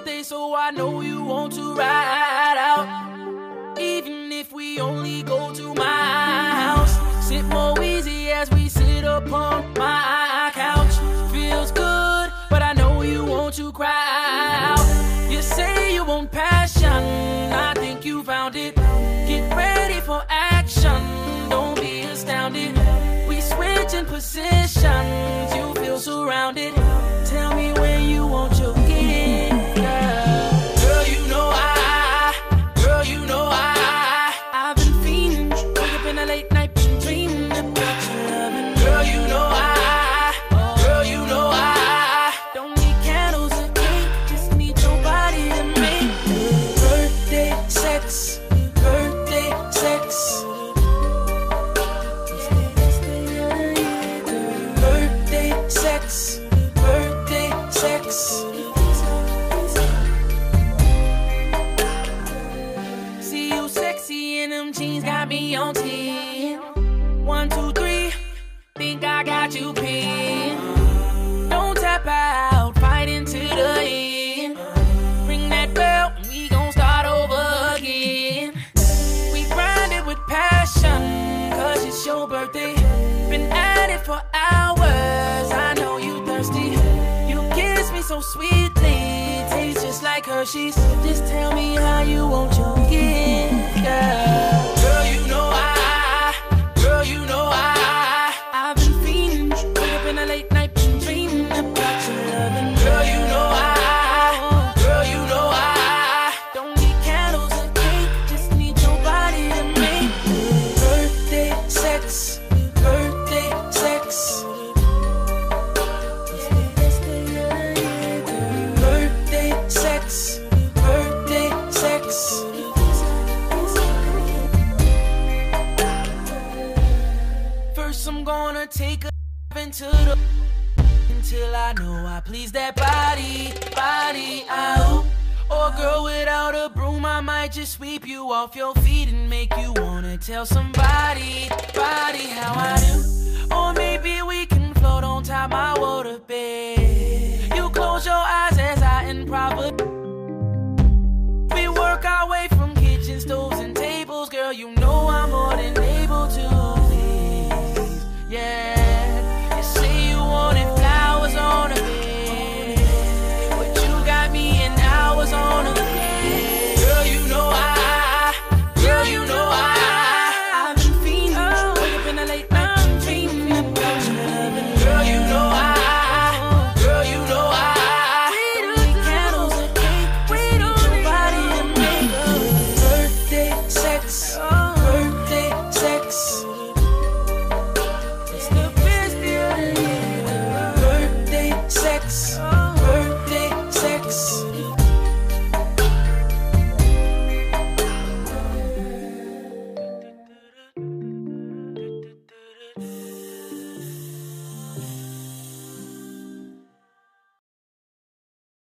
birthday, so I know you want to ride out. Even if we only go to my house, sit more easy as we sit upon my couch. Feels good, but I know you want to cry out. You say you want passion, I think you found it. Get ready for action, don't be astounded. We switching positions, you feel surrounded. On 10. One, two, three, think I got you pinned. Don't tap out, fight into the end. Ring that bell, we gon' start over again. We grind it with passion, cause it's your birthday. Been at it for hours, I know you thirsty. You kiss me so sweetly, tastes just like Hershey's. Just tell me how you want your gift, girl. Take a into the until I know I please that body, body out. Or girl without a broom, I might just sweep you off your feet and make you wanna tell somebody, body how I do. Or maybe we can good.